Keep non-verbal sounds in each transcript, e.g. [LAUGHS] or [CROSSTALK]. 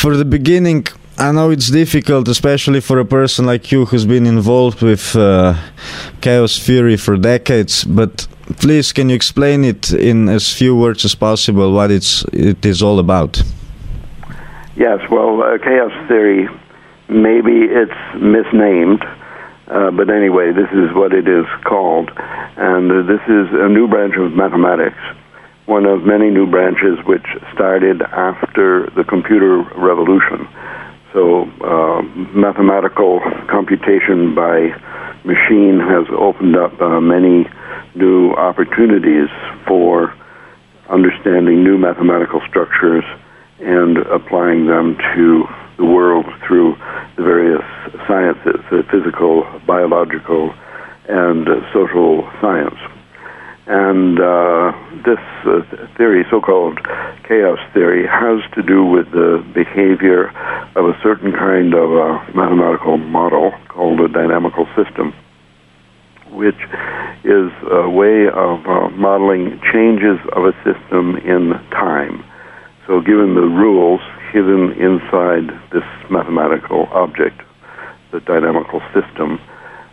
for the beginning, I know it's difficult, especially for a person like you who's been involved with uh, chaos theory for decades. But please, can you explain it in as few words as possible what it's it is all about? Yes. Well, uh, chaos theory, maybe it's misnamed. Uh, but anyway, this is what it is called. And uh, this is a new branch of mathematics, one of many new branches which started after the computer revolution. So, uh, mathematical computation by machine has opened up uh, many new opportunities for understanding new mathematical structures and applying them to the world through the various sciences, the physical, biological, and social science. And uh, this uh, theory, so called chaos theory, has to do with the behavior of a certain kind of uh, mathematical model called a dynamical system, which is a way of uh, modeling changes of a system in time. So, given the rules hidden inside this mathematical object, the dynamical system.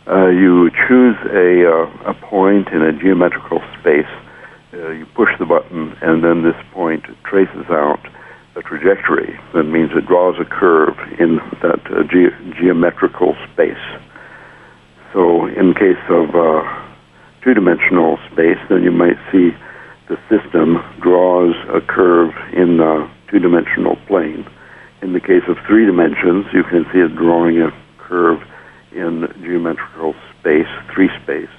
Uh, you choose a, uh, a point in a geometrical space. Uh, you push the button, and then this point traces out a trajectory. That means it draws a curve in that uh, ge- geometrical space. So, in case of uh, two-dimensional space, then you might see the system draws a curve in the two-dimensional plane. In the case of three dimensions, you can see it drawing a curve in geometrical space, three space.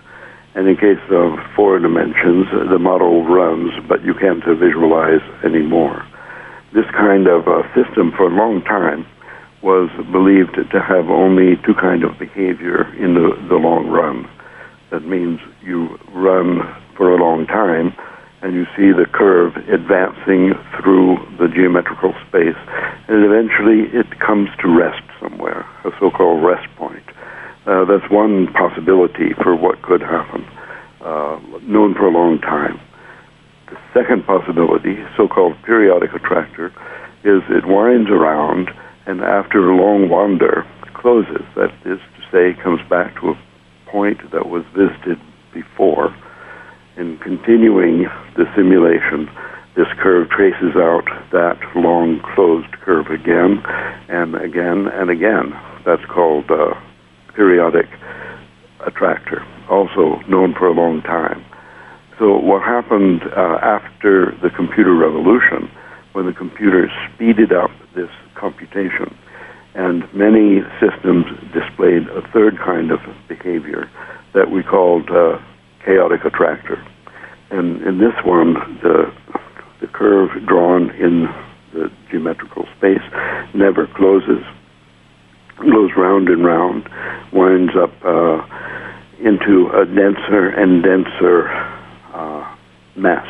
And in case of four dimensions, the model runs, but you can't visualize anymore. This kind of uh, system for a long time was believed to have only two kind of behavior in the, the long run. That means you run for a long time, and you see the curve advancing through the geometrical space, and eventually it comes to rest somewhere, a so-called rest point. Uh, that's one possibility for what could happen, uh, known for a long time. The second possibility, so-called periodic attractor, is it winds around and after a long wander closes. That is to say, comes back to a point that was visited before in continuing the simulation, this curve traces out that long closed curve again and again and again. That's called uh, periodic attractor, also known for a long time. So, what happened uh, after the computer revolution, when the computer speeded up this computation, and many systems displayed a third kind of behavior that we called uh, chaotic attractor. And in this one, the, the curve drawn in the geometrical space never closes, goes round and round, winds up uh, into a denser and denser uh, mess,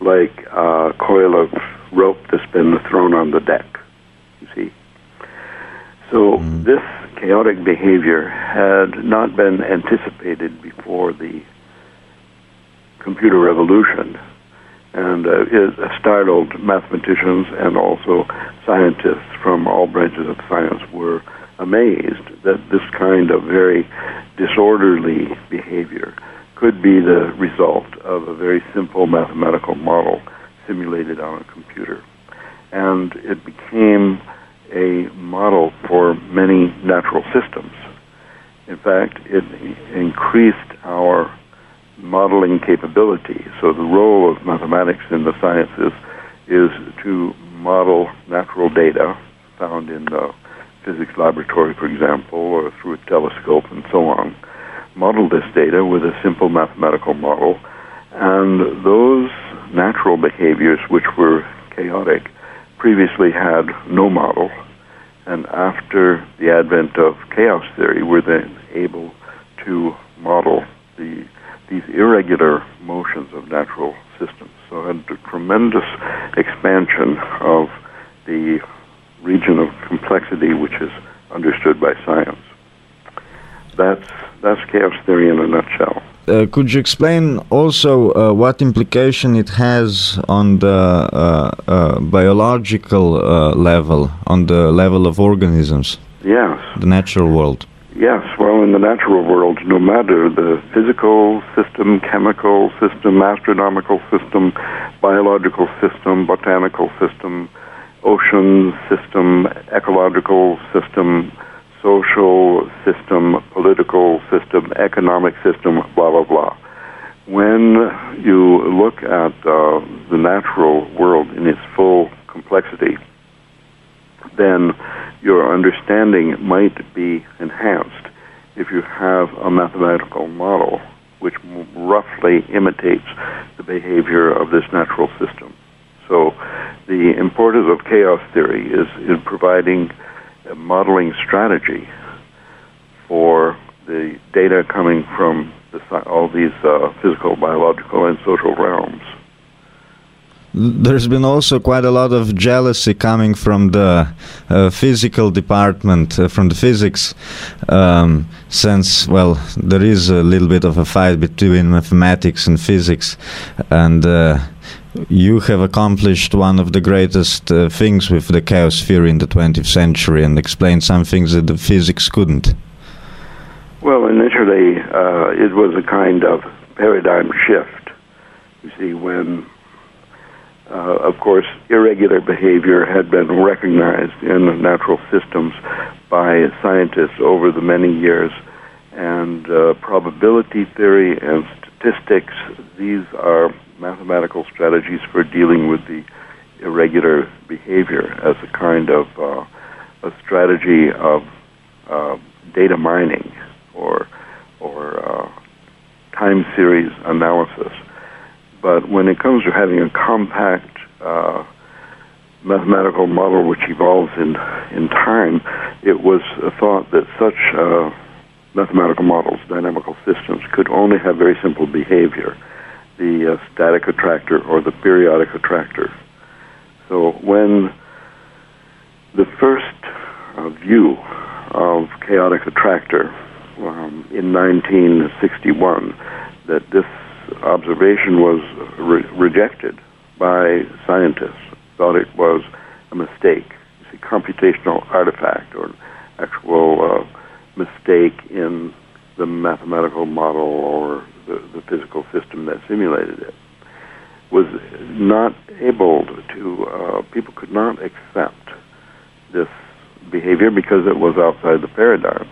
like a coil of rope that's been thrown on the deck. You see? So mm. this chaotic behavior had not been anticipated before the computer revolution, and uh, it startled mathematicians and also scientists from all branches of science were amazed that this kind of very disorderly behavior could be the result of a very simple mathematical model simulated on a computer. And it became a model for many natural systems. In fact, it increased our modeling capability. So the role of mathematics in the sciences is to model natural data found in the physics laboratory, for example, or through a telescope and so on. Model this data with a simple mathematical model, and those natural behaviors which were chaotic previously had no model, and after the advent of chaos theory, were then able to model the these irregular motions of natural systems. So a tremendous expansion of the region of complexity which is understood by science. That's that's chaos theory in a nutshell. Uh, could you explain also uh, what implication it has on the uh, uh biological uh, level, on the level of organisms? Yes. The natural world. Yes, well, in the natural world, no matter the physical system, chemical system, astronomical system, biological system, botanical system, ocean system, ecological system, social system, political system, economic system, blah, blah, blah. When you look at uh, the natural world in its full complexity, then your understanding might be enhanced if you have a mathematical model which roughly imitates the behavior of this natural system. So, the importance of chaos theory is in providing a modeling strategy for the data coming from the, all these uh, physical, biological, and social realms. There's been also quite a lot of jealousy coming from the uh, physical department, uh, from the physics, um, since, well, there is a little bit of a fight between mathematics and physics, and uh, you have accomplished one of the greatest uh, things with the chaos theory in the 20th century and explained some things that the physics couldn't. Well, initially, uh, it was a kind of paradigm shift. You see, when uh, of course, irregular behavior had been recognized in natural systems by scientists over the many years. And uh, probability theory and statistics, these are mathematical strategies for dealing with the irregular behavior as a kind of uh, a strategy of uh, data mining or, or uh, time series analysis. But when it comes to having a compact uh, mathematical model which evolves in in time, it was thought that such uh, mathematical models, dynamical systems, could only have very simple behavior, the uh, static attractor or the periodic attractor. So when the first uh, view of chaotic attractor um, in 1961 that this observation was re- rejected by scientists, thought it was a mistake. It's a computational artifact or an actual uh, mistake in the mathematical model or the, the physical system that simulated it. Was not able to, uh, people could not accept this behavior because it was outside the paradigm.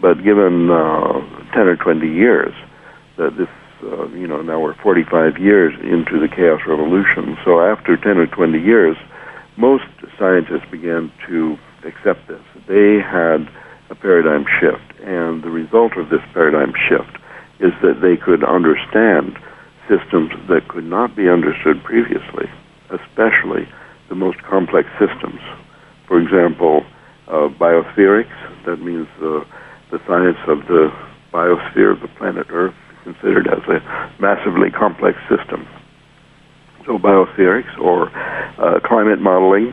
But given uh, 10 or 20 years, that this uh, you know, now we're 45 years into the chaos revolution. So after 10 or 20 years, most scientists began to accept this. They had a paradigm shift, and the result of this paradigm shift is that they could understand systems that could not be understood previously, especially the most complex systems. For example, uh, biospheres, that means the science of the biosphere of the planet Earth, considered as a massively complex system. So, biospherics or uh, climate modeling,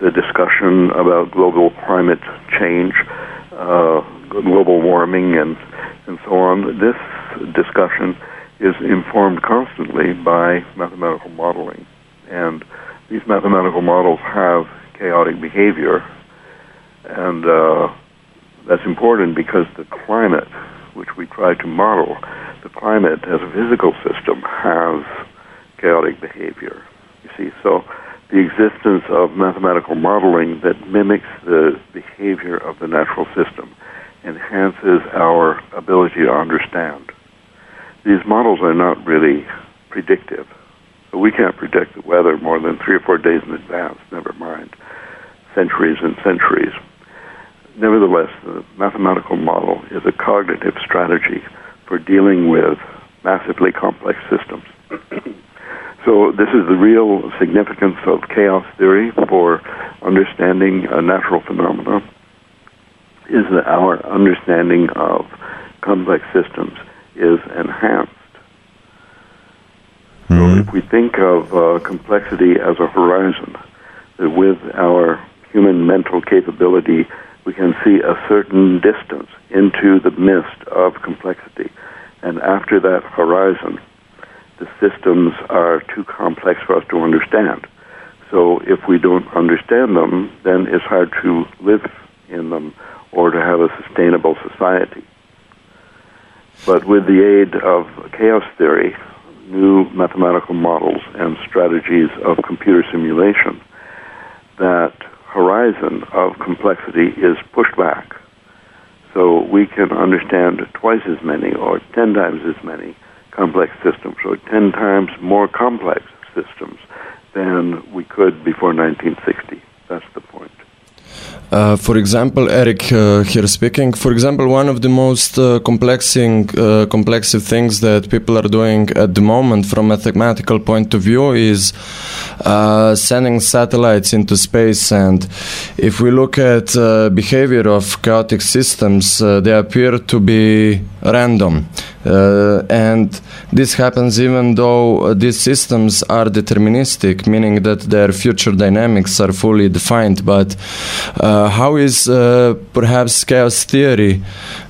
the discussion about global climate change, uh, global warming, and, and so on, this discussion is informed constantly by mathematical modeling. And these mathematical models have chaotic behavior, and uh, that's important because the climate, which we try to model, the climate as a physical system has chaotic behavior. You see, so the existence of mathematical modeling that mimics the behavior of the natural system enhances our ability to understand. These models are not really predictive. We can't predict the weather more than three or four days in advance, never mind centuries and centuries. Nevertheless, the mathematical model is a cognitive strategy for dealing with massively complex systems. [CLEARS THROAT] so this is the real significance of chaos theory for understanding a natural phenomena is that our understanding of complex systems is enhanced. Mm-hmm. So if we think of uh, complexity as a horizon, that with our human mental capability, we can see a certain distance into the mist of complexity And after that horizon, the systems are too complex for us to understand. So if we don't understand them, then it's hard to live in them or to have a sustainable society. But with the aid of chaos theory, new mathematical models and strategies of computer simulation, that horizon of complexity is pushed back. So we can understand twice as many or ten times as many complex systems or ten times more complex systems than we could before 1960. That's the point. Uh, for example, Eric uh, here speaking. For example, one of the most uh, complexing, uh, complexive things that people are doing at the moment, from a mathematical point of view, is uh, sending satellites into space. And if we look at uh, behavior of chaotic systems, they appear to be random. Uh, and this happens even though uh, these systems are deterministic, meaning that their future dynamics are fully defined. But uh, how is uh, perhaps chaos theory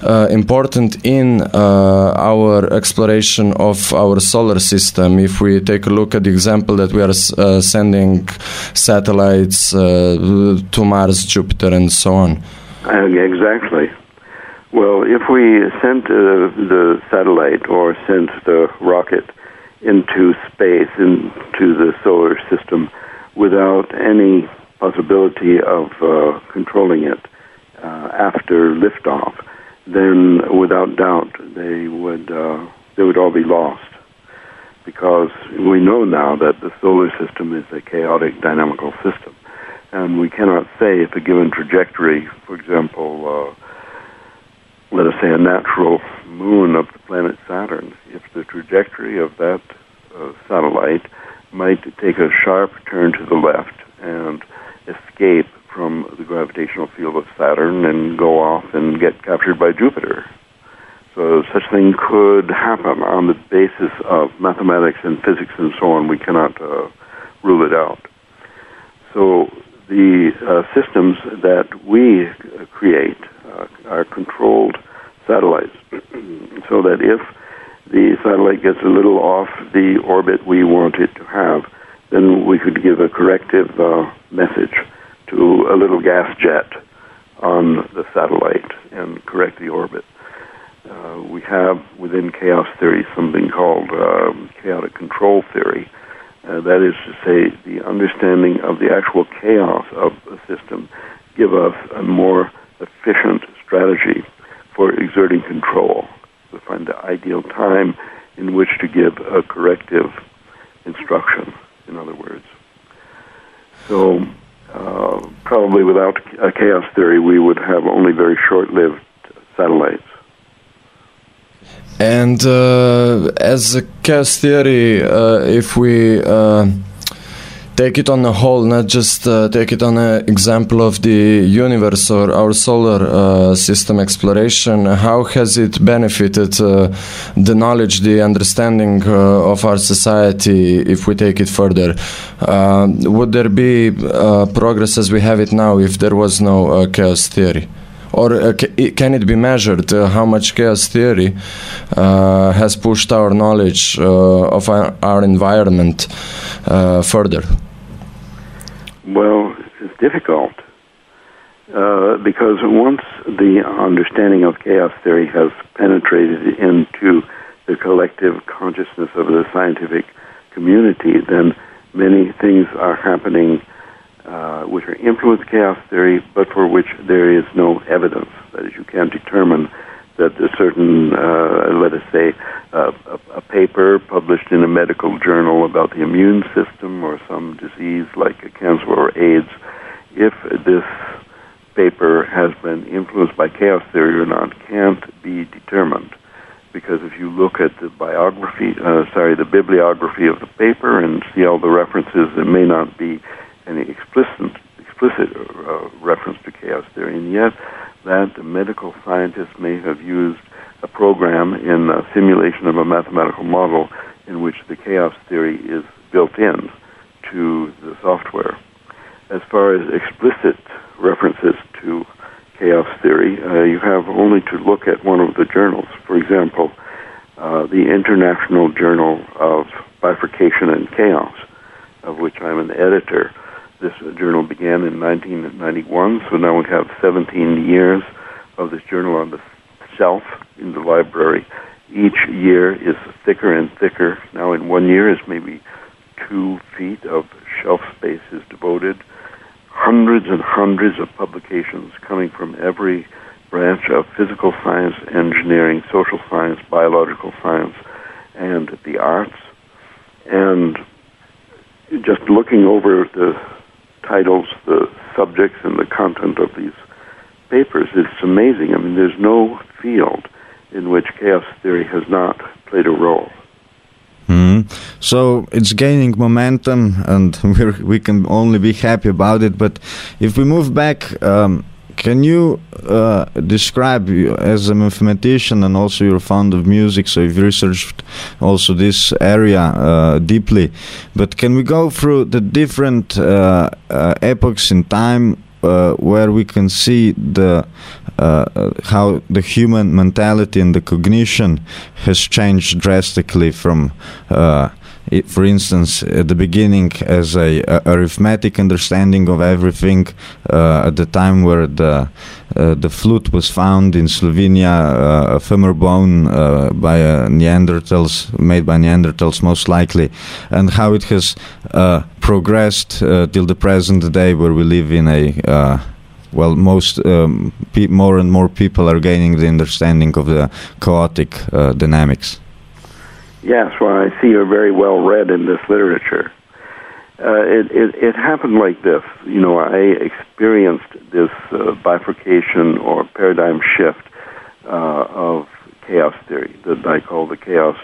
uh, important in uh, our exploration of our solar system? If we take a look at the example that we are sending satellites to Mars, Jupiter, and so on. exactly. Well, if we sent uh, the satellite or sent the rocket into space, into the solar system, without any possibility of uh, controlling it uh, after liftoff, then without doubt they would uh, they would all be lost because we know now that the solar system is a chaotic dynamical system, and we cannot say if a given trajectory, for example. Let us say, a natural moon of the planet Saturn, if the trajectory of that uh, satellite might take a sharp turn to the left and escape from the gravitational field of Saturn and go off and get captured by Jupiter. So such thing could happen on the basis of mathematics and physics and so on. We cannot uh, rule it out. So the uh, systems that we create uh, are controlled satellites, [CLEARS THROAT] so that if the satellite gets a little off the orbit we want it to have, then we could give a corrective uh, message to a little gas jet on the satellite and correct the orbit. Uh, we have within chaos theory something called um, chaotic control theory. Uh, that is to say, the understanding of the actual chaos of a system give us a more efficient strategy for exerting control. To find the ideal time in which to give a corrective instruction, in other words. So, uh, probably without a chaos theory, we would have only very short lived satellites. And uh, as a chaos theory, uh, if we uh, take it on a whole, not just uh, take it on an example of the universe or our solar uh, system exploration. How has it benefited uh, the knowledge, the understanding uh, of our society if we take it further? Uh, would there be uh, progress as we have it now if there was no chaos theory? or uh, can it be measured uh, how much chaos theory uh, has pushed our knowledge of our, our environment further? Well, it's difficult uh, because once the understanding of chaos theory has penetrated into the collective consciousness of the scientific community, then many things are happening uh, which are influenced chaos theory, but for which there is no evidence. That is, you can't determine that a certain, uh, let us say, uh, a, a, paper published in a medical journal about the immune system or some disease like cancer or AIDS, if this paper has been influenced by chaos theory or not, can't be determined. Because if you look at the biography, uh, sorry, the bibliography of the paper and see all the references, there may not be any explicit explicit uh, reference to chaos theory, and yet that a medical scientists may have used a program in a simulation of a mathematical model in which the chaos theory is built in to the software. As far as explicit references to chaos theory, uh, you have only to look at one of the journals. For example, uh, the International Journal of Bifurcation and Chaos, of which I'm an editor. This journal began in 1991, so now we have 17 years of this journal on the shelf in the library. Each year is thicker and thicker. Now, in one year, is maybe two feet of shelf space is devoted. Hundreds and hundreds of publications coming from every branch of physical science, engineering, social science, biological science, and the arts. And just looking over the titles, the subjects, and the content of these papers, it's amazing. I mean, there's no field in which chaos theory has not played a role. Mm. So it's gaining momentum, and [LAUGHS] we we can only be happy about it. But if we move back, um, can you uh, describe as a mathematician and also you're fond of music, so you've researched also this area uh, deeply. But can we go through the different uh, uh epochs in time uh, where we can see the uh, how the human mentality and the cognition has changed drastically from it, for instance, at the beginning, as a, a arithmetic understanding of everything, uh, at the time where the uh, the flute was found in Slovenia, uh, a femur bone uh, by Neanderthals, made by Neanderthals most likely, and how it has uh, progressed uh, till the present day, where we live in a well, most um, more and more people are gaining the understanding of the chaotic dynamics. Yes, well, I see you're very well read in this literature. Uh, it, it, it happened like this. You know, I experienced this uh, bifurcation or paradigm shift uh, of chaos theory that I call the chaos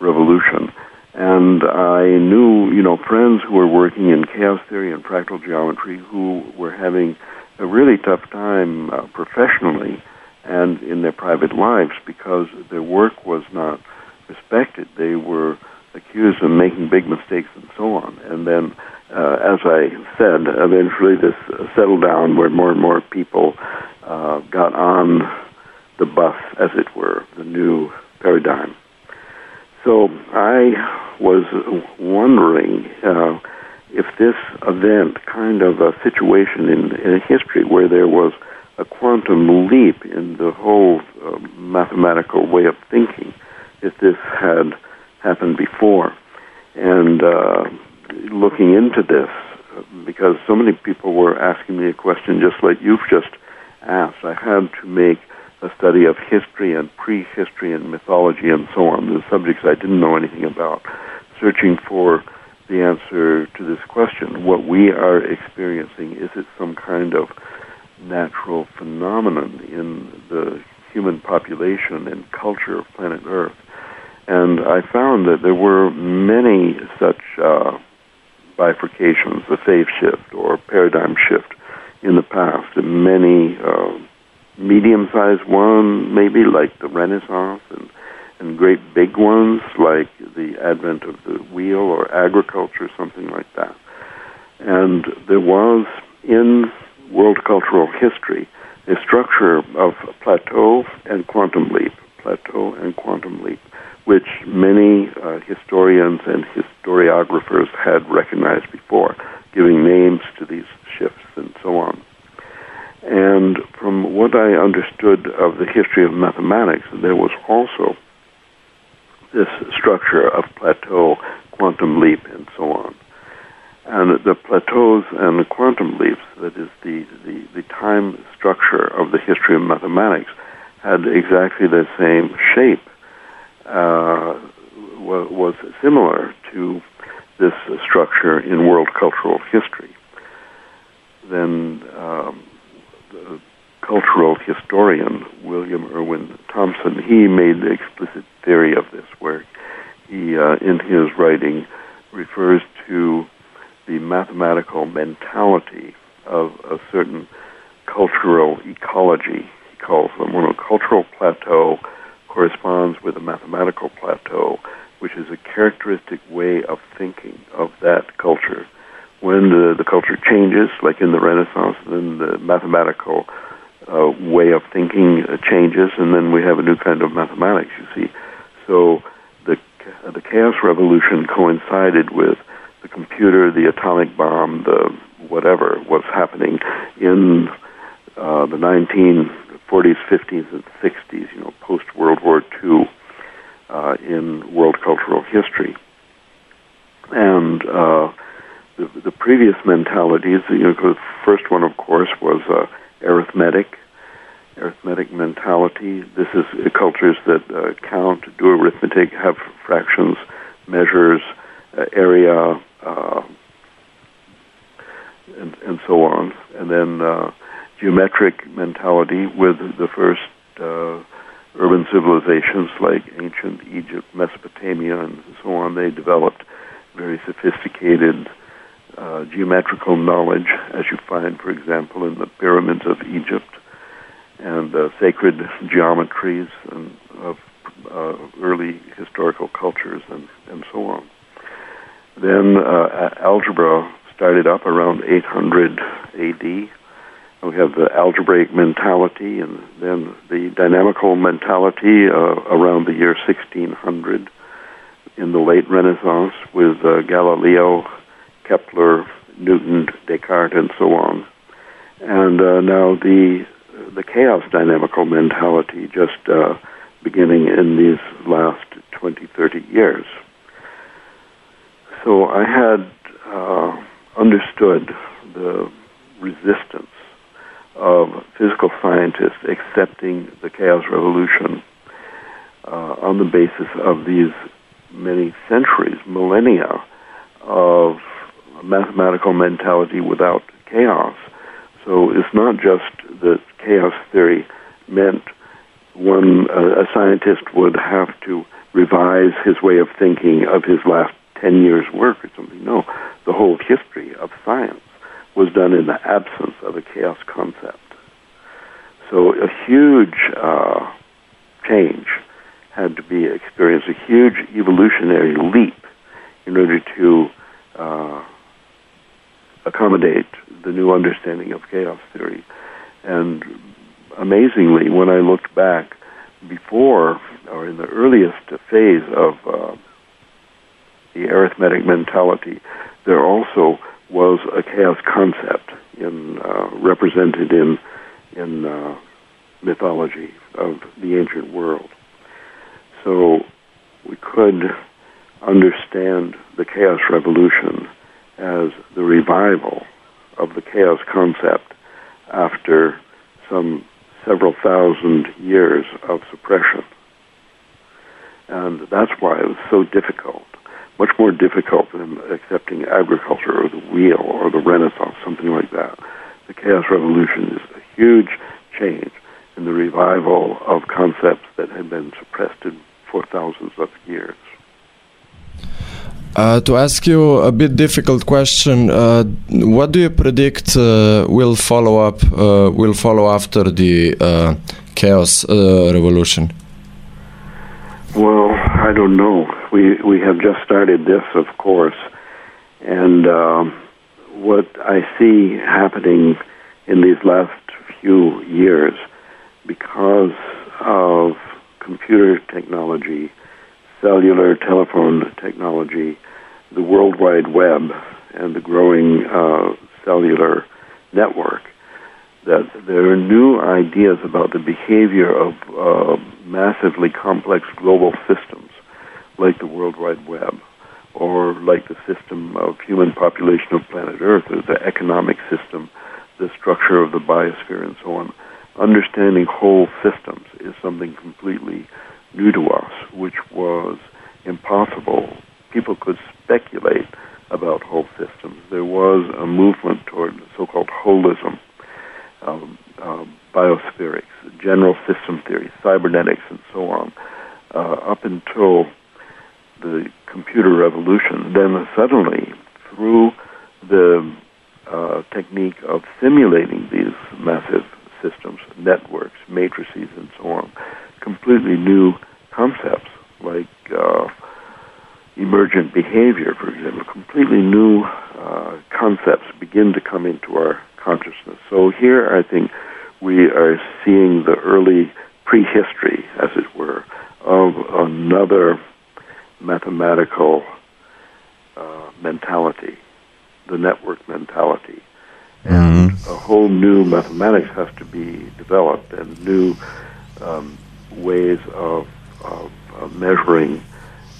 revolution. And I knew, you know, friends who were working in chaos theory and fractal geometry who were having a really tough time uh, professionally and in their private lives because their work was not respected. They were accused of making big mistakes and so on. And then, uh, as I said, eventually this settled down where more and more people uh, got on the bus, as it were, the new paradigm. So I was wondering uh, if this event, kind of a situation in, in history where there was a quantum leap in the whole uh, mathematical way of thinking, if this had happened before. And uh, looking into this, because so many people were asking me a question just like you've just asked, I had to make a study of history and prehistory and mythology and so on, the subjects I didn't know anything about, searching for the answer to this question. What we are experiencing, is it some kind of natural phenomenon in the human population and culture of planet Earth? And I found that there were many such uh, bifurcations, the phase shift or paradigm shift in the past, and many uh, medium-sized ones, maybe like the Renaissance, and and great big ones like the advent of the wheel or agriculture, something like that. And there was in world cultural history a structure of plateau and quantum leap, plateau and quantum leap which many uh, historians and historiographers had recognized before, giving names to these shifts and so on. And from what I understood of the history of mathematics, there was also this structure of plateau, quantum leap, and so on. And the plateaus and the quantum leaps, that is the, the, the time structure of the history of mathematics, had exactly the same shape uh, was similar to this structure in world cultural history. Then um, the cultural historian William Irwin Thompson he made the explicit theory of this, where he, uh, in his writing, refers to the mathematical mentality of a certain cultural ecology. He calls them one a cultural plateau corresponds with a mathematical plateau, which is a characteristic way of thinking of that culture. When the, the culture changes, like in the Renaissance, then the mathematical uh, way of thinking uh, changes, and then we have a new kind of mathematics, you see. So uh, the chaos revolution coincided with the computer, the atomic bomb, the whatever was happening in uh, the 1940s, 50s, and 60s, you know, post World War II uh, in world cultural history. And uh, the, the previous mentalities, you know, the first one, of course, was uh, arithmetic, arithmetic mentality. This is cultures that uh, count, do arithmetic, have fractions, measures, uh, area, uh, and, and so on. And then uh, geometric mentality with the first uh, urban civilizations like ancient Egypt, Mesopotamia, and so on. They developed very sophisticated uh, geometrical knowledge, as you find, for example, in the pyramids of Egypt and uh, sacred geometries and of uh, early historical cultures and, and so on. Then uh, algebra started up around 800 AD. We have the algebraic mentality and then the dynamical mentality uh, around the year 1600 in the late Renaissance with uh, Galileo, Kepler, Newton, Descartes, and so on. And uh, now the the chaos dynamical mentality just uh, beginning in these last 20, 30 years. So I had uh, understood the resistance of physical scientists accepting the chaos revolution uh, on the basis of these many centuries, millennia of mathematical mentality without chaos. So it's not just that chaos theory meant one uh, a scientist would have to revise his way of thinking of his last 10 years work or something. No, the whole history of science was done in the absence of a chaos concept. So a huge uh, change had to be experienced, a huge evolutionary leap in order to uh, accommodate the new understanding of chaos theory. And amazingly, when I looked back before or in the earliest phase of uh, the arithmetic mentality, there also was a chaos concept in uh, represented in in uh, mythology of the ancient world. So we could understand the chaos revolution as the revival of the chaos concept after some several thousand years of suppression. And that's why it was so difficult, much more difficult than accepting agriculture or the wheel or the Renaissance, something like that. The Chaos Revolution is a huge change in the revival of concepts that had been suppressed for thousands of years. Uh, to ask you a bit difficult question, uh, what do you predict uh, will follow up? Uh, will follow after the uh, chaos uh, revolution? Well, I don't know. We we have just started this, of course, and um, what I see happening in these last few years, because of computer technology cellular telephone technology, the World Wide Web, and the growing uh, cellular network, that there are new ideas about the behavior of uh, massively complex global systems like the World Wide Web or like the system of human population of planet Earth or the economic system, the structure of the biosphere, and so on. Understanding whole systems is something completely new to us, which was impossible. People could speculate about whole systems. There was a movement toward so-called holism, um, uh, biospherics, general system theory, cybernetics, and so on, uh, up until the computer revolution. Then suddenly, through the uh, technique of simulating these massive systems, networks, matrices, and so on, completely new concepts like uh, emergent behavior, for example, completely new uh, concepts begin to come into our consciousness. So here, I think we are seeing the early prehistory, as it were, of another mathematical uh, mentality, the network mentality. And Mhm. a whole new mathematics has to be developed and new um, ways of, of, of measuring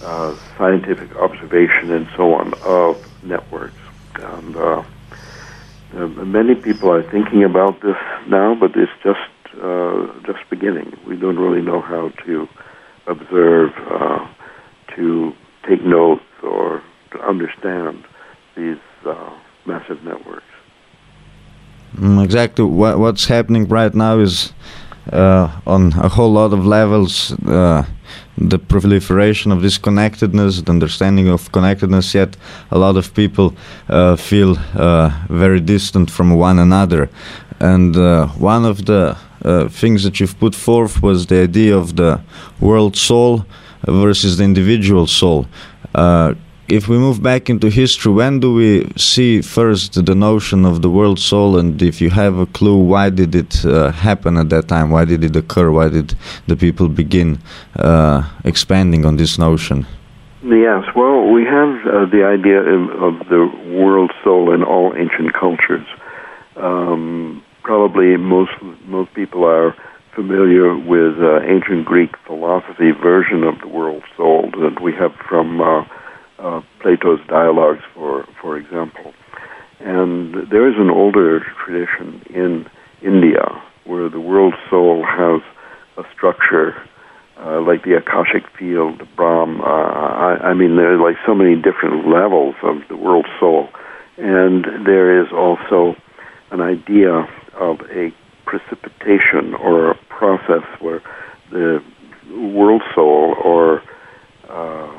uh, scientific observation and so on of networks. And uh, uh, many people are thinking about this now, but it's just uh, just beginning. We don't really know how to observe, uh, to take notes, or to understand these uh, massive networks. Mm, exactly. What, what's happening right now is uh, on a whole lot of levels uh, the proliferation of this connectedness, the understanding of connectedness. Yet a lot of people uh, feel uh, very distant from one another. And uh, one of the uh, things that you've put forth was the idea of the world soul versus the individual soul. Uh, if we move back into history, when do we see first the notion of the world soul, and if you have a clue, why did it uh, happen at that time? Why did it occur? Why did the people begin uh, expanding on this notion? Yes, well, we have uh, the idea of, the world soul in all ancient cultures. Um, probably most most people are familiar with uh, ancient Greek philosophy version of the world soul that we have from uh, uh, Plato's dialogues, for for example. And there is an older tradition in India where the world soul has a structure uh, like the Akashic field, Brahm. Uh, I, I mean, there are like so many different levels of the world soul, and there is also an idea of a precipitation or a process where the world soul, or uh,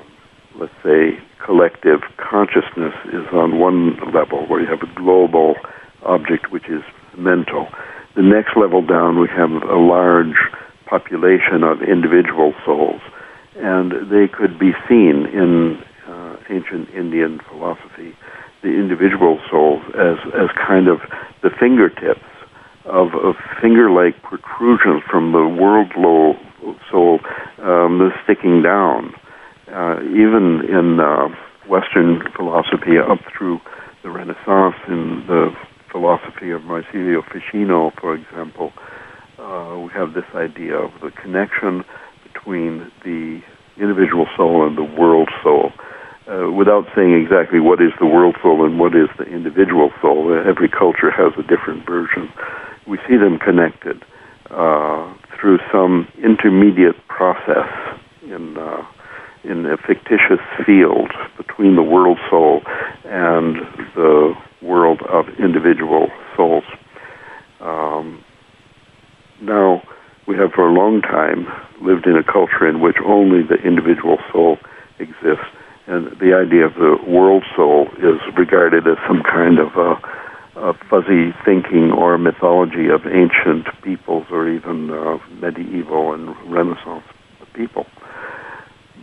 let's say collective consciousness, is on one level where you have a global object which is mental. The next level down, we have a large population of individual souls, and they could be seen in uh, ancient Indian philosophy, the individual souls as as kind of the fingertips of, of finger-like protrusions from the world low soul um, sticking down. Uh, even in uh, Western philosophy, up through the Renaissance, in the philosophy of Marsilio Ficino, for example, uh, we have this idea of the connection between the individual soul and the world soul. Uh, without saying exactly what is the world soul and what is the individual soul, every culture has a different version. We see them connected uh, through some intermediate process in uh, in a fictitious field between the world soul and the world of individual souls. Um, now, we have for a long time lived in a culture in which only the individual soul exists, and the idea of the world soul is regarded as some kind of a, a fuzzy thinking or mythology of ancient peoples or even uh, medieval and Renaissance people.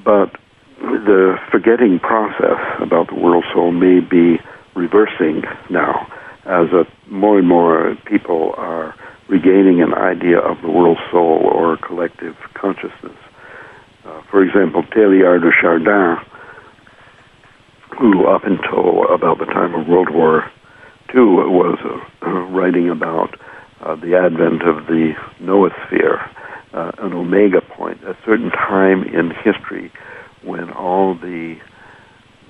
But the forgetting process about the world soul may be reversing now as a, more and more people are regaining an idea of the world soul or collective consciousness. Uh, for example, Teilhard de Chardin, who up until about the time of World War II was uh, writing about uh, the advent of the noosphere, uh, an omega point, a certain time in history when all the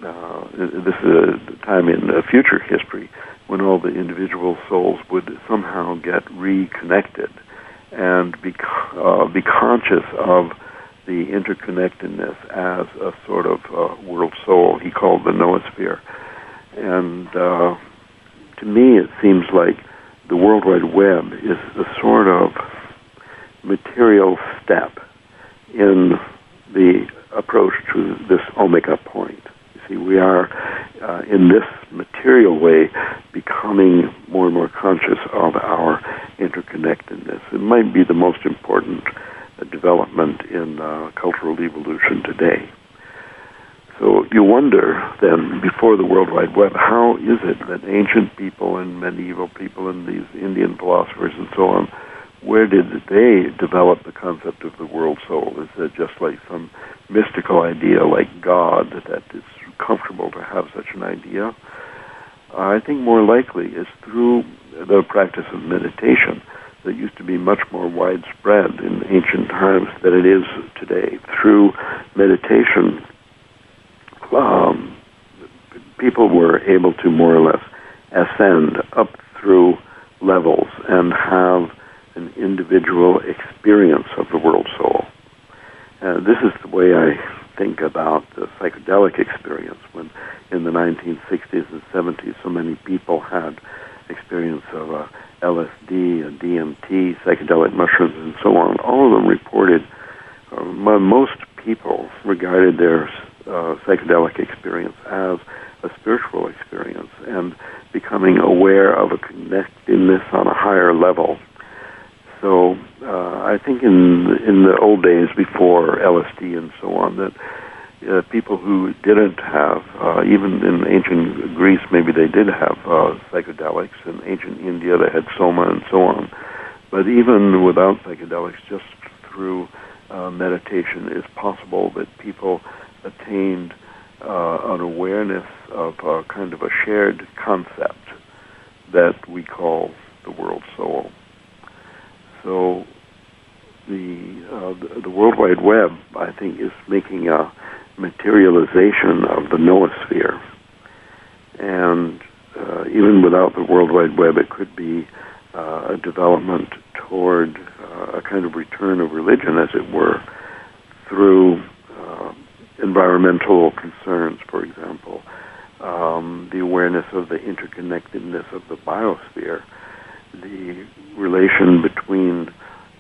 uh, this is a time in future history when all the individual souls would somehow get reconnected and be, uh, be conscious of the interconnectedness as a sort of uh, world soul he called the noosphere. And uh, to me, it seems like the World Wide Web is a sort of material step in the approach to this omega point. You see, we are uh, in this material way becoming more and more conscious of our interconnectedness. It might be the most important uh, development in uh, cultural evolution today. So you wonder then, before the World Wide Web, it that ancient people and medieval people and these Indian philosophers and so on, where did they develop the concept of the world soul? Is it just like some mystical idea like God that it's comfortable to have such an idea. I think more likely is through the practice of meditation that used to be much more widespread in ancient times than it is today. Through meditation, um, people were able more or less ascend up through levels and have an individual experience of the world soul. Uh, this is the way I think about the psychedelic experience when in the 1960s and 70s so many people had experience of uh, LSD and DMT, psychedelic mushrooms, and so on. All of them reported, uh, most people regarded their uh, psychedelic experience as a spiritual experience and becoming aware of a connectedness on a higher level. So uh, I think in in the old days before LSD and so on that uh, people who didn't have, uh, even in ancient Greece, maybe they did have uh, psychedelics. In ancient India, they had soma and so on. But even without psychedelics, just through uh, meditation, it's possible that people attained uh, an awareness of a kind of a shared concept that we call the world soul. So the, uh, the the World Wide Web, I think, is making a materialization of the noosphere. And uh, even without the World Wide Web, it could be uh, a development toward uh, a kind of return of religion, as it were, through uh, environmental concerns, for example, um, the awareness of the interconnectedness of the biosphere, the relation between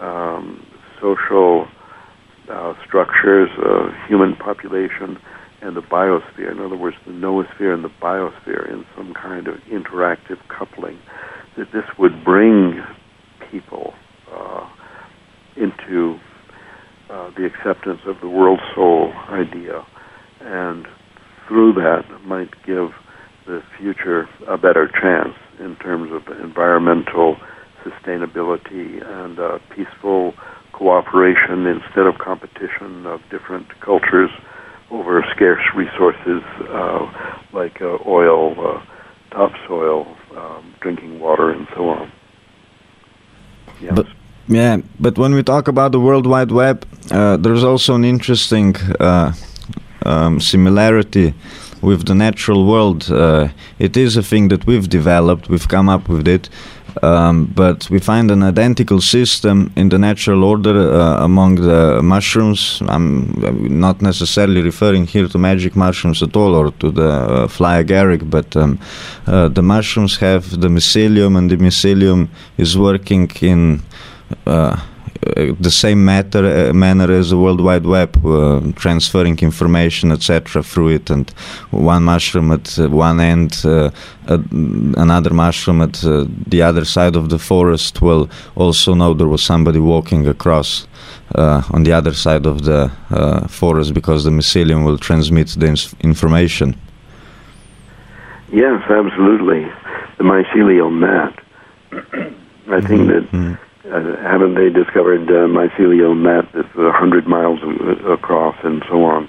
um, social uh, structures, uh, human population, and the biosphere. In other words, the noosphere and the biosphere in some kind of interactive coupling. That this would bring people uh, into uh, the acceptance of the world soul idea, and through that might give the future a better chance in terms of environmental sustainability and uh, peaceful cooperation instead of competition of different cultures over scarce resources uh, like uh, oil, uh, topsoil, um, drinking water, and so on. Yes. But yeah, but when we talk about the World Wide Web, uh, there's also an interesting uh, um, similarity with the natural world. Uh, it is a thing that we've developed, we've come up with it, um, but we find an identical system in the natural order uh, among the mushrooms. I'm not necessarily referring here to magic mushrooms at all or to the uh, fly agaric, but um, uh, the mushrooms have the mycelium, and the mycelium is working in uh, the same matter, uh, manner as the World Wide Web, uh, transferring information, etc., through it. And one mushroom at one end, another mushroom at the other side of the forest will also know there was somebody walking across. Uh, on the other side of the uh, forest because the mycelium will transmit the ins- information. Yes, absolutely. The mycelial mat. [CLEARS THROAT] I think mm-hmm. that mm-hmm uh, haven't they discovered uh, mycelial mat that's a hundred miles across and so on?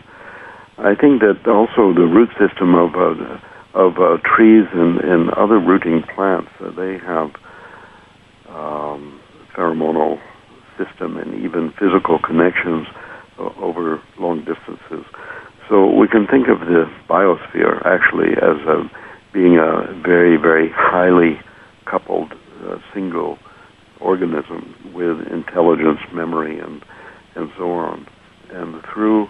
I think that also the root system of uh, of uh, trees and, and other rooting plants uh, they have um, pheromonal system and even physical connections uh, over long distances. So we can think of the biosphere actually as a, being a very very highly coupled uh, single organism with intelligence, memory, and and so on. And through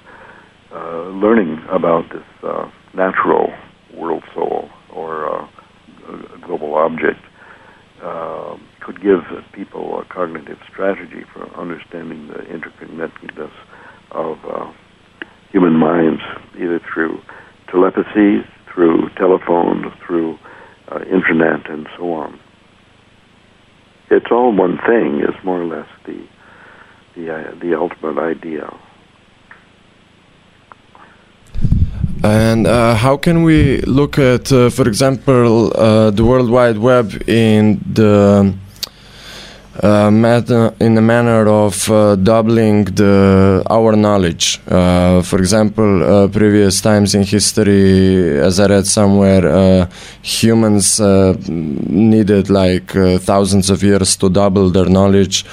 uh, learning about this uh, natural world soul or uh, global object, uh, could give people a cognitive strategy for understanding the interconnectedness of uh, human minds, either through telepathy, through telephone, through uh, internet, and so on it's all one thing is more or less the the uh, the ultimate idea. And uh, how can we look at, uh, for example, uh, the World Wide Web in the uh, in a manner of uh, doubling the our knowledge. Uh, for example, uh, previous times in history, as I read somewhere, uh, humans uh, needed like thousands of years to double their knowledge.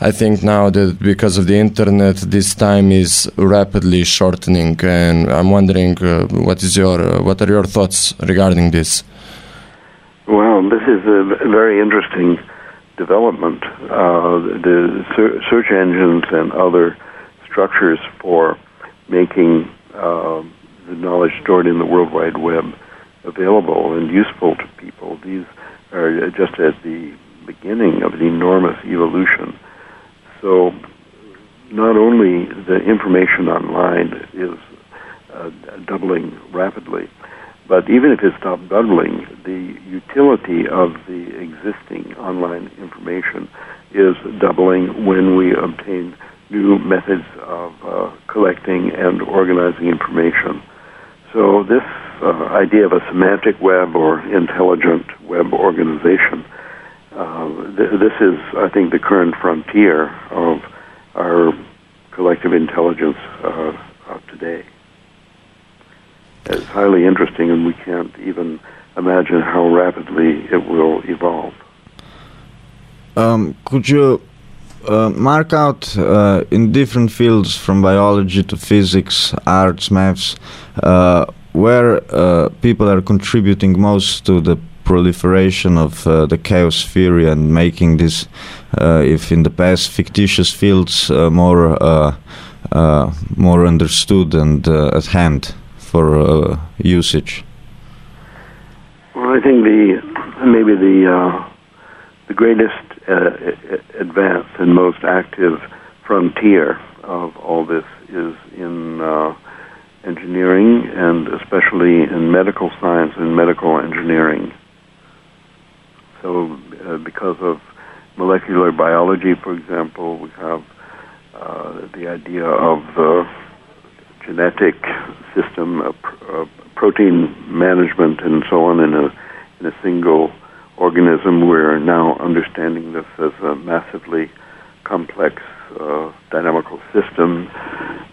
I think now that because of the internet, this time is rapidly shortening, and I'm wondering what is your what are your thoughts regarding this? Well, this is a very interesting development, uh, the search engines and other structures for making uh, the knowledge stored in the World Wide Web available and useful to people. These are just at the beginning of an enormous evolution. So, not only the information online is uh, doubling rapidly, but even if it stopped doubling, the utility of the existing online information is doubling when we obtain new methods of uh, collecting and organizing information. So this uh, idea of a semantic web or intelligent web organization, uh, th- this is, I think, the current frontier of our collective intelligence uh, today. It's highly interesting, and we can't even imagine how rapidly it will evolve. Um, could you uh, mark out uh, in different fields from biology to physics, arts, maths, uh, where uh, people are contributing most to the proliferation of uh, the chaos theory and making this, uh, if in the past fictitious fields, more more understood and at hand? For uh, usage? Well, I think the maybe the uh, the greatest uh, advance and most active frontier of all this is in uh, engineering and especially in medical science and medical engineering. So, uh, because of molecular biology, for example, we have uh, the idea of the genetic system, a, a protein management, and so on in a in a single organism. We're now understanding this as a massively complex uh, dynamical system.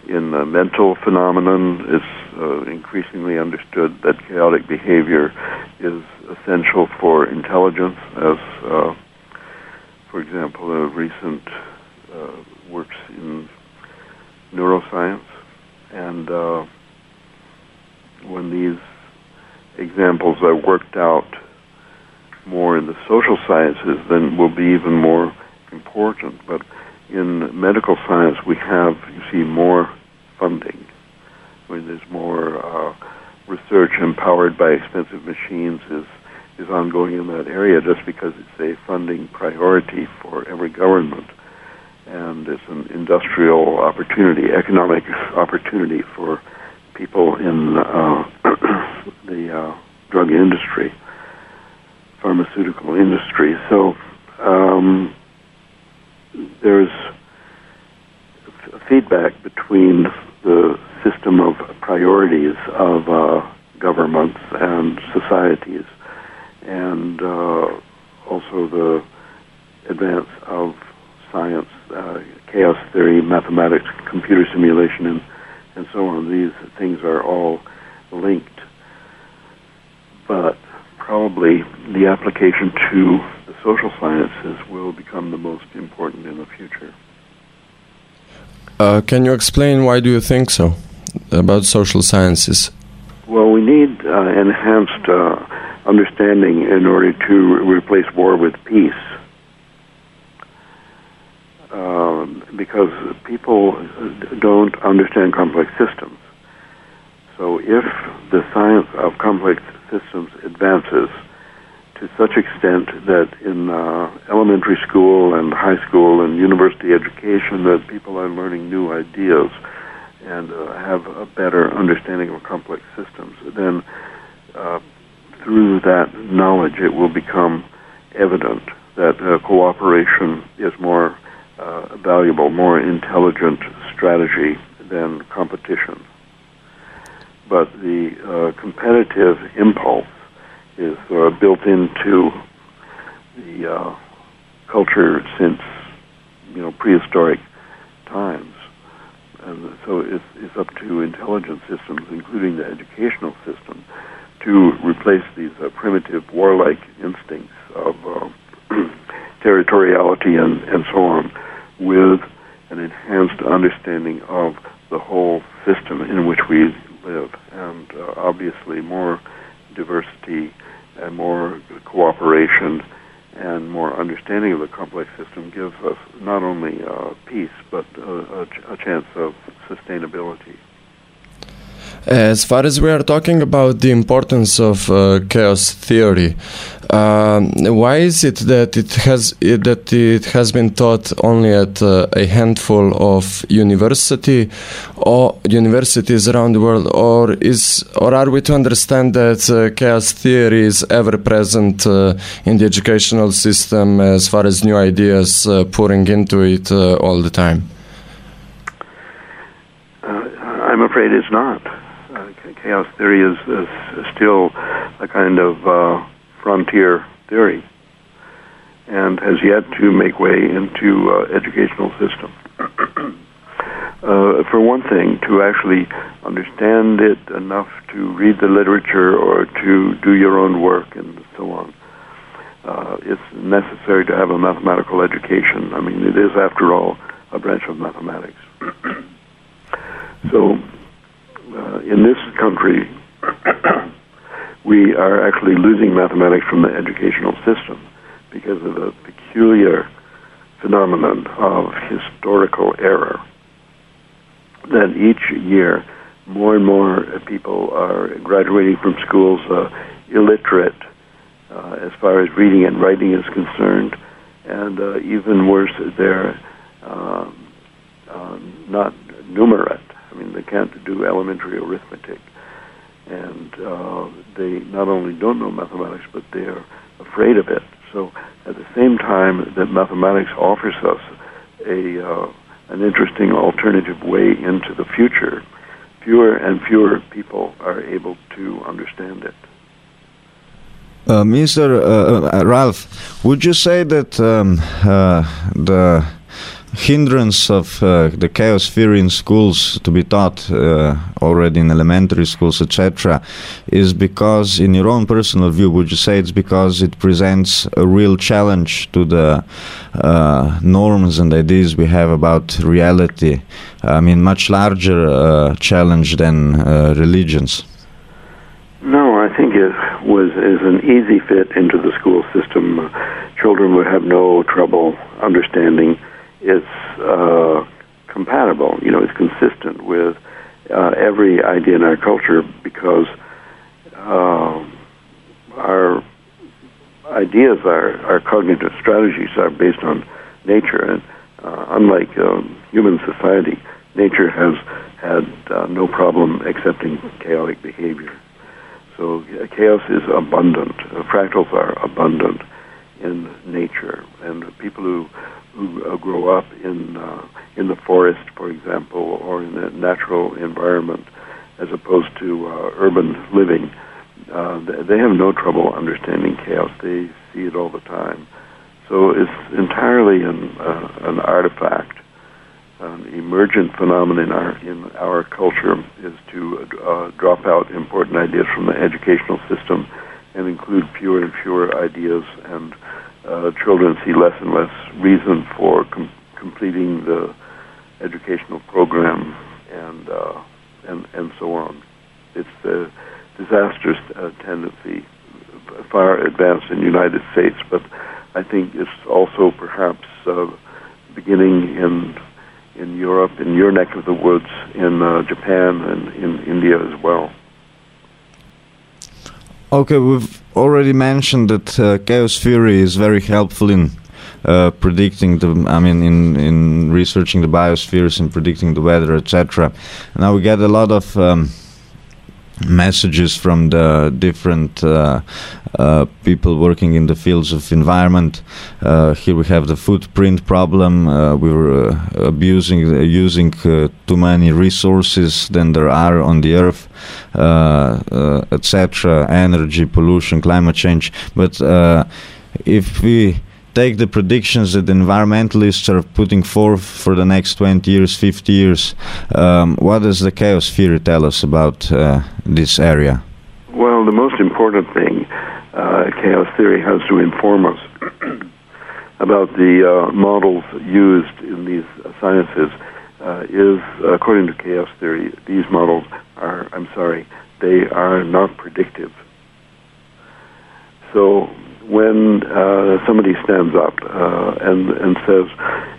In the mental phenomenon, it's uh, increasingly understood that chaotic behavior is essential for intelligence, as, uh, for example, the recent uh, works in neuroscience and uh, when these examples are worked out more in the social sciences, then will be even more important. But in medical science, we have, you see, more funding. I mean, there's more uh, research empowered by expensive machines is is ongoing in that area just because it's a funding priority for every government and it's an industrial opportunity, economic opportunity for people in uh, [CLEARS THROAT] the uh, drug industry, pharmaceutical industry. So um, there's feedback between the system of priorities of uh, governments and societies, and uh, also the advance of science, uh, chaos theory, mathematics, computer simulation, and, and so on. These things are all linked. But probably the application to the social sciences will become the most important in the future. Uh, can you explain why do you think so about social sciences? Well, we need uh, enhanced uh, understanding in order to replace war with peace. Um, because people don't understand complex systems. So if the science of complex systems advances to such extent that in uh, elementary school and high school and university education that people are learning new ideas and uh, have a better understanding of complex systems, then uh, through that knowledge it will become evident that uh, cooperation is more uh, valuable, more intelligent strategy than competition. But the uh, competitive impulse is uh, built into the uh, culture since you know prehistoric times. And so it's, it's up to intelligence systems, including the educational system, to replace these uh, primitive warlike instincts of uh, [CLEARS THROAT] territoriality and, and so on with an enhanced understanding of the whole system in which we live, and uh, obviously more diversity and more cooperation and more understanding of the complex system gives us not only uh, peace but uh, a, a chance of sustainability. As far as we are talking about the importance of uh, chaos theory, uh, why is it that it has it, that it has been taught only at uh, a handful of university or universities around the world, or is or are we to understand that uh, chaos theory is ever present uh, in the educational system as far as new ideas uh, pouring into it all the time? I'm afraid it's not chaos theory is, is still a kind of uh, frontier theory and has yet to make way into uh, educational system. [CLEARS THROAT] uh, for one thing, to actually understand it enough to read the literature or to do your own work and so on, uh, it's necessary to have a mathematical education. I mean, it is, after all, a branch of mathematics. [CLEARS THROAT] so uh, in this country, [COUGHS] we are actually losing mathematics from the educational system because of the peculiar phenomenon of historical error. That each year, more and more people are graduating from schools uh, illiterate uh, as far as reading and writing is concerned, and uh, even worse, they're um, uh, not numerate. I mean, they can't do elementary arithmetic, and uh, they not only don't know mathematics, but they're afraid of it. So, at the same time that mathematics offers us a uh, an interesting alternative way into the future, fewer and fewer people are able to understand it. Uh, Mr. Uh, uh, Ralph, would you say that um, uh, the hindrance of uh, the chaos theory in schools to be taught uh, already in elementary schools, etc., is because, in your own personal view, would you say it's because it presents a real challenge to the uh, norms and ideas we have about reality? I mean, much larger uh, challenge than uh, religions. No, I think it was is an easy fit into the school system. children would have no trouble understanding it's uh, compatible. You know, it's consistent with uh, every idea in our culture because uh, our ideas, our, our cognitive strategies are based on nature, and uh, unlike um, human society, nature has had uh, no problem accepting chaotic behavior. So uh, chaos is abundant. fractals are abundant in nature, and people who who uh, grow up in uh, in the forest, for example, or in a natural environment, as opposed to uh, urban living, uh, they have no trouble understanding chaos. They see it all the time. So it's entirely an uh, an artifact, an emergent phenomenon in our in our culture is to uh, drop out important ideas from the educational system and include fewer and fewer ideas and uh, children see less and less reason for com- completing the educational program and uh, and and so on. It's a disastrous uh, tendency, far advanced in the United States, but I think it's also perhaps uh, beginning in in Europe, in your neck of the woods, in uh, Japan, and in India as well. Okay, we've already mentioned that uh, chaos theory is very helpful in uh, predicting the. I mean, in in researching the biospheres and predicting the weather, etc. Now we get a lot of. Um, messages from the different uh, uh, people working in the fields of environment. Uh, here we have the footprint problem. Uh, we were uh, abusing, uh, using too many resources than there are on the earth, etc. Energy, pollution, climate change. But if we take the predictions that environmentalists are putting forth for the next 20 years, 50 years, um, what does the chaos theory tell us about uh, this area? Well, the most important thing uh, chaos theory has to inform us [CLEARS THROAT] about the uh, models used in these sciences uh, is, according to chaos theory, these models are, I'm sorry, they are not predictive. So when uh, somebody stands up uh, and, and says,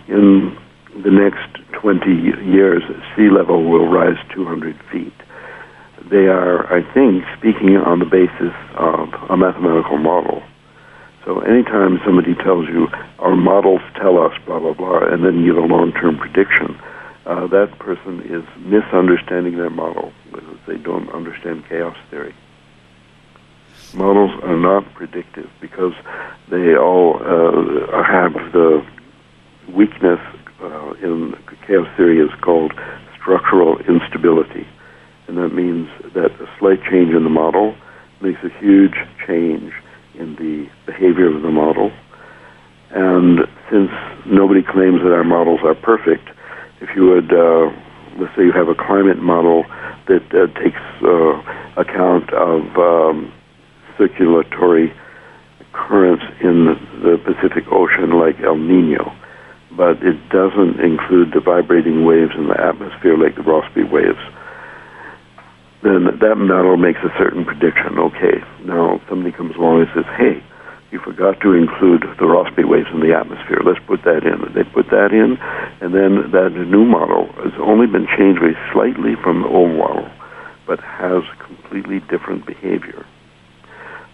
in the next 20 years, sea level will rise 200 feet, they are, I think, speaking on the basis of a mathematical model. So anytime somebody tells you, our models tell us blah, blah, blah, and then give a long term prediction, uh, that person is misunderstanding their model because they don't understand chaos theory. Models are not predictive because they all uh, have the weakness uh, in chaos theory is called structural instability. And that means that a slight change in the model makes a huge change in the behavior of the model. And since nobody claims that our models are perfect, if you would, uh, let's say you have a climate model that uh, takes uh, account of um, circulatory currents in the Pacific Ocean like El Nino, but it doesn't include the vibrating waves in the atmosphere like the Rossby waves. Then that model makes a certain prediction. Okay, now somebody comes along and says, hey, you forgot to include the Rossby waves in the atmosphere. Let's put that in. They put that in, and then that new model has only been changed very slightly from the old model, but has completely different behavior.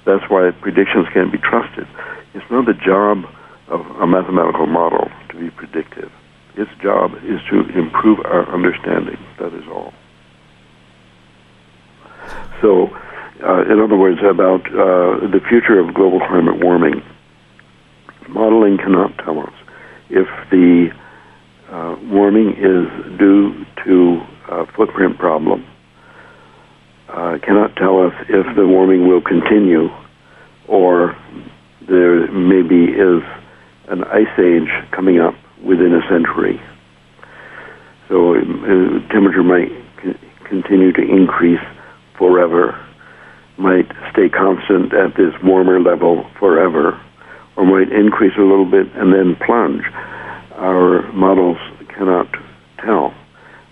That's why predictions can't be trusted. It's not the job of a mathematical model to be predictive. Its job is to improve our understanding. That is all. So, uh, in other words, about uh, the future of global climate warming. Modeling cannot tell us if the uh, warming is due to a footprint problem. Uh, cannot tell us if the warming will continue, or there maybe is an ice age coming up within a century. So uh, temperature might c- continue to increase forever might stay constant at this warmer level forever, or might increase a little bit and then plunge. Our models cannot tell.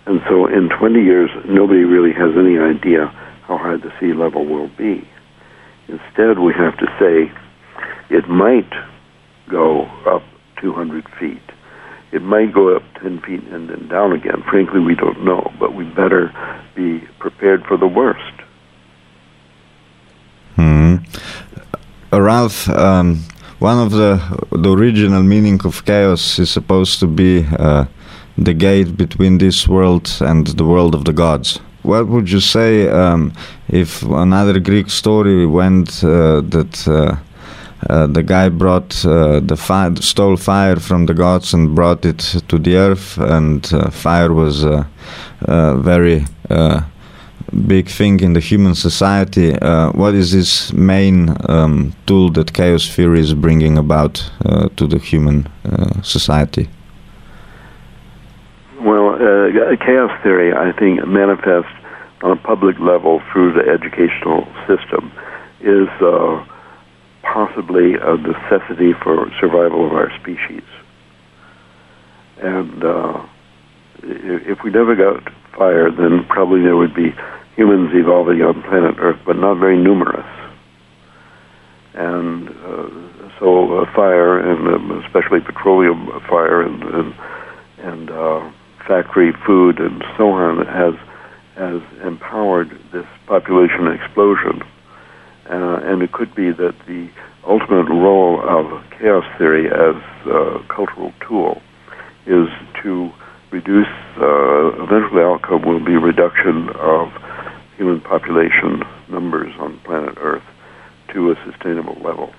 And so in 20 years, nobody really has any idea how high the sea level will be. Instead, we have to say it might go up 200 feet. It might go up 10 feet and then down again. Frankly, we don't know, but we better be prepared for the worst. Hmm. Uh, Ralph, um, one of the the original meaning of chaos is supposed to be uh, the gate between this world and the world of the gods. What would you say um, if another Greek story went uh, that uh, uh, the guy brought uh, the fire, stole fire from the gods and brought it to the earth, and uh, fire was a, uh, very big thing in the human society. What is this main um, tool that chaos theory is bringing about to the human society? Well, chaos theory, I think, manifests on a public level through the educational system, is uh, possibly a necessity for survival of our species. And uh, if we never got fire, then probably there would be humans evolving on planet Earth, but not very numerous. And uh, so, uh, fire, and um, especially petroleum fire, and and, and uh, factory food, and so on, has has empowered this population explosion. Uh, and it could be that the ultimate role of chaos theory as a cultural tool is to reduce, uh, eventually outcome will be reduction of human population numbers on planet Earth to a sustainable level.